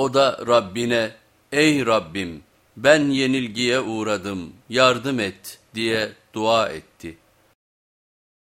O da Rabbine ey Rabbim ben yenilgiye uğradım yardım et diye dua etti.